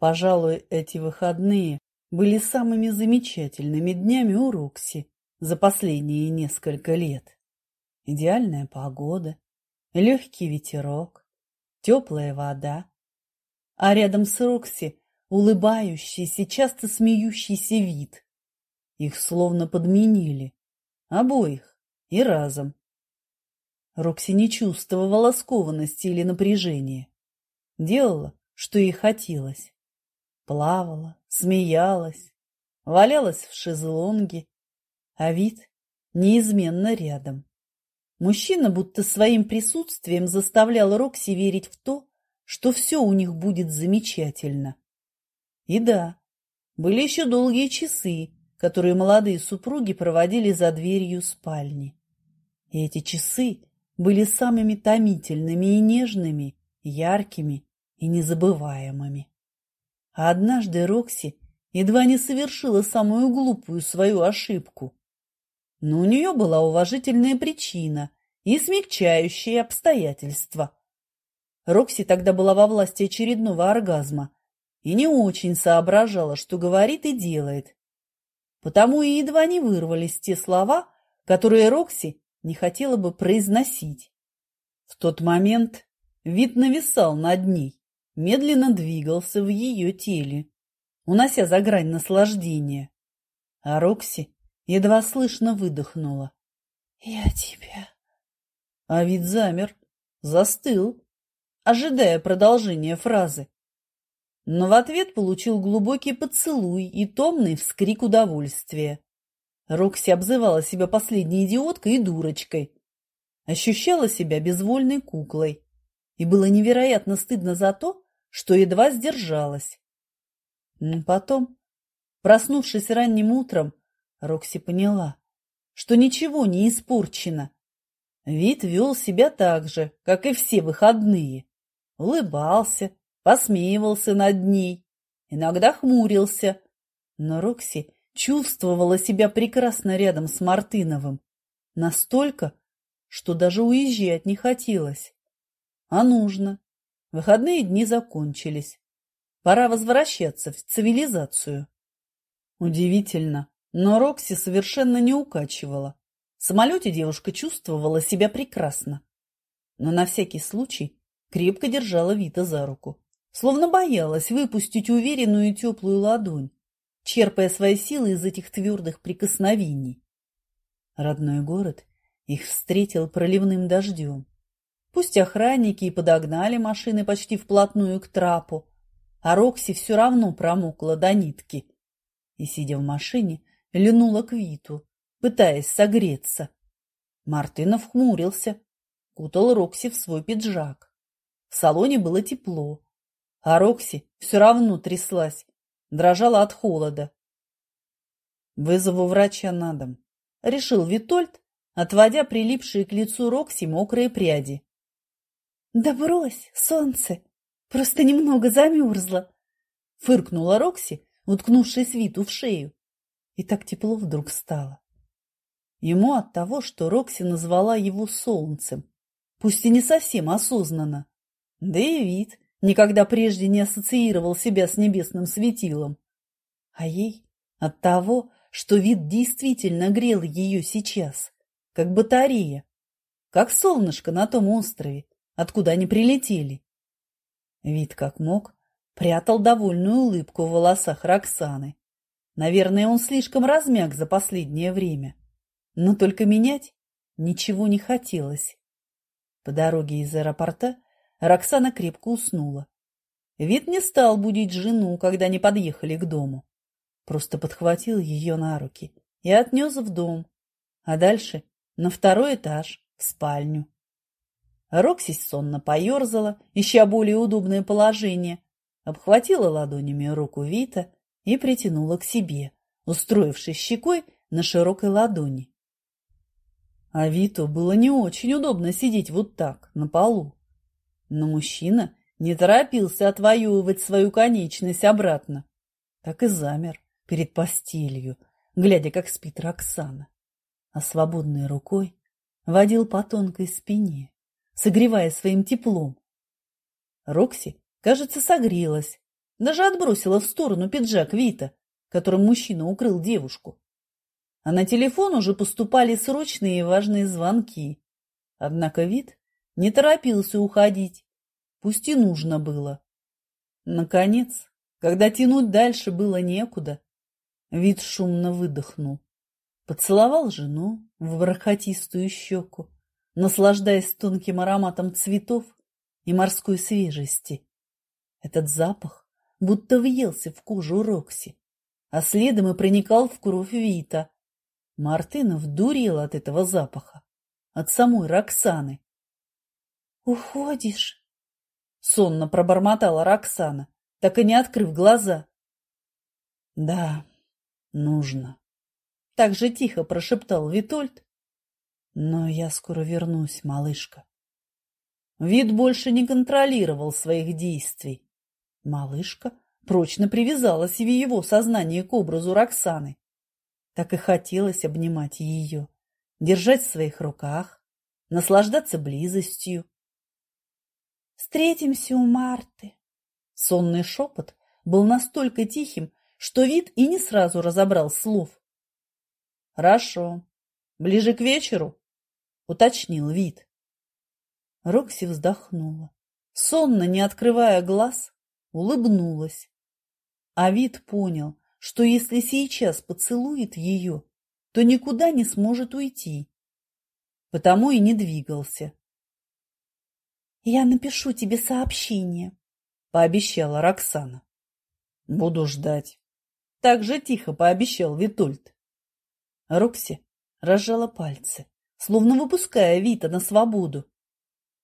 Пожалуй, эти выходные были самыми замечательными днями у Рокси за последние несколько лет. Идеальная погода, легкий ветерок, теплая вода. А рядом с Рокси улыбающийся, часто смеющийся вид. Их словно подменили. Обоих и разом. Рокси не чувствовала скованности или напряжения. Делала, что ей хотелось. Плавала, смеялась, валялась в шезлонге, а вид неизменно рядом. Мужчина будто своим присутствием заставлял Рокси верить в то, что все у них будет замечательно. И да, были еще долгие часы, которые молодые супруги проводили за дверью спальни. И эти часы были самыми томительными и нежными, яркими и незабываемыми. А однажды Рокси едва не совершила самую глупую свою ошибку. Но у нее была уважительная причина и смягчающие обстоятельства. Рокси тогда была во власти очередного оргазма и не очень соображала, что говорит и делает. Потому и едва не вырвались те слова, которые Рокси не хотела бы произносить. В тот момент вид нависал над ней, медленно двигался в ее теле, унося за грань наслаждения. А Рокси едва слышно выдохнула. «Я тебя...» А вид замер, застыл, ожидая продолжения фразы но в ответ получил глубокий поцелуй и томный вскрик удовольствия. Рокси обзывала себя последней идиоткой и дурочкой. Ощущала себя безвольной куклой. И было невероятно стыдно за то, что едва сдержалась. Потом, проснувшись ранним утром, Рокси поняла, что ничего не испорчено. Вид вел себя так же, как и все выходные. Улыбался, посмеивался над ней, иногда хмурился. Но Рокси чувствовала себя прекрасно рядом с Мартыновым. Настолько, что даже уезжать не хотелось. А нужно. Выходные дни закончились. Пора возвращаться в цивилизацию. Удивительно, но Рокси совершенно не укачивала. В самолете девушка чувствовала себя прекрасно. Но на всякий случай крепко держала Вита за руку словно боялась выпустить уверенную и теплую ладонь, черпая свои силы из этих твердых прикосновений. Родной город их встретил проливным дождем. Пусть охранники и подогнали машины почти вплотную к трапу, а Рокси все равно промокла до нитки. И, сидя в машине, льнула к Виту, пытаясь согреться. Мартынов хмурился, кутал Рокси в свой пиджак. В салоне было тепло, а Рокси все равно тряслась, дрожала от холода. «Вызову врача на дом», — решил Витольд, отводя прилипшие к лицу Рокси мокрые пряди. «Да брось, солнце! Просто немного замерзла!» — фыркнула Рокси, уткнувшись Виту в шею. И так тепло вдруг стало. Ему от того, что Рокси назвала его солнцем, пусть и не совсем осознанно. Да и вид никогда прежде не ассоциировал себя с небесным светилом. А ей от того, что вид действительно грел ее сейчас, как батарея, как солнышко на том острове, откуда они прилетели. Вид как мог прятал довольную улыбку в волосах Роксаны. Наверное, он слишком размяк за последнее время. Но только менять ничего не хотелось. По дороге из аэропорта Роксана крепко уснула. Вид не стал будить жену, когда они подъехали к дому. Просто подхватил ее на руки и отнес в дом, а дальше на второй этаж, в спальню. Рокси сонно поерзала, ища более удобное положение, обхватила ладонями руку Вита и притянула к себе, устроившись щекой на широкой ладони. А Виту было не очень удобно сидеть вот так, на полу. Но мужчина не торопился отвоевывать свою конечность обратно. Так и замер перед постелью, глядя, как спит Роксана. А свободной рукой водил по тонкой спине, согревая своим теплом. Рокси, кажется, согрелась, Даже отбросила в сторону пиджак Вита, которым мужчина укрыл девушку. А на телефон уже поступали срочные и важные звонки. Однако Вит не торопился уходить, пусть и нужно было. Наконец, когда тянуть дальше было некуда, Вит шумно выдохнул. Поцеловал жену в бархатистую щеку, наслаждаясь тонким ароматом цветов и морской свежести. Этот запах будто въелся в кожу Рокси, а следом и проникал в кровь Вита. Мартынов дурел от этого запаха, от самой Роксаны. «Уходишь?» — сонно пробормотала Роксана, так и не открыв глаза. «Да, нужно», — так же тихо прошептал Витольд. «Но я скоро вернусь, малышка». Вид больше не контролировал своих действий. Малышка прочно привязалась в его сознании к образу Роксаны. Так и хотелось обнимать ее, держать в своих руках, наслаждаться близостью. «Встретимся у Марты», Сонный шепот был настолько тихим, что вид и не сразу разобрал слов. «Хорошо. Ближе к вечеру?» — уточнил вид. Рокси вздохнула. Сонно, не открывая глаз, улыбнулась. А вид понял, что если сейчас поцелует ее, то никуда не сможет уйти. Потому и не двигался. «Я напишу тебе сообщение», — пообещала Роксана. «Буду ждать». Так же тихо пообещал Витольд. Рокси разжала пальцы, словно выпуская Вита на свободу.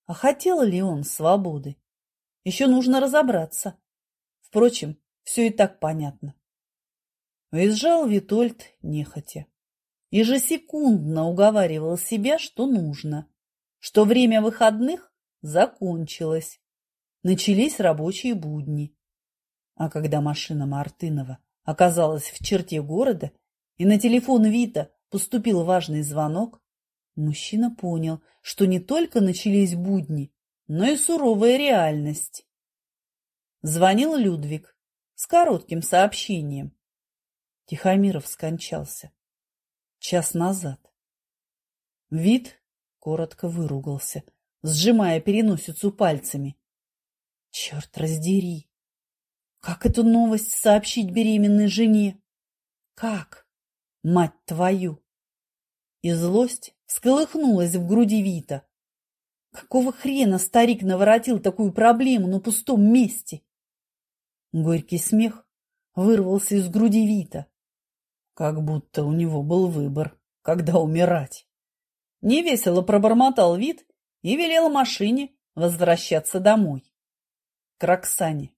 А хотел ли он свободы? Еще нужно разобраться. Впрочем, все и так понятно. Уезжал Витольд нехотя. Ежесекундно уговаривал себя, что нужно, что время выходных закончилось начались рабочие будни. А когда машина Мартынова оказалась в черте города и на телефон Вита поступил важный звонок, мужчина понял, что не только начались будни, но и суровая реальность. Звонил Людвиг с коротким сообщением. Тихомиров скончался. Час назад. Вид коротко выругался, сжимая переносицу пальцами. Черт раздери! Как эту новость сообщить беременной жене? Как? Мать твою! И злость всколыхнулась в груди Вита. Какого хрена старик наворотил такую проблему на пустом месте? Горький смех вырвался из груди Вита. Как будто у него был выбор, когда умирать. Невесело пробормотал Вит и велел машине возвращаться домой к Роксане.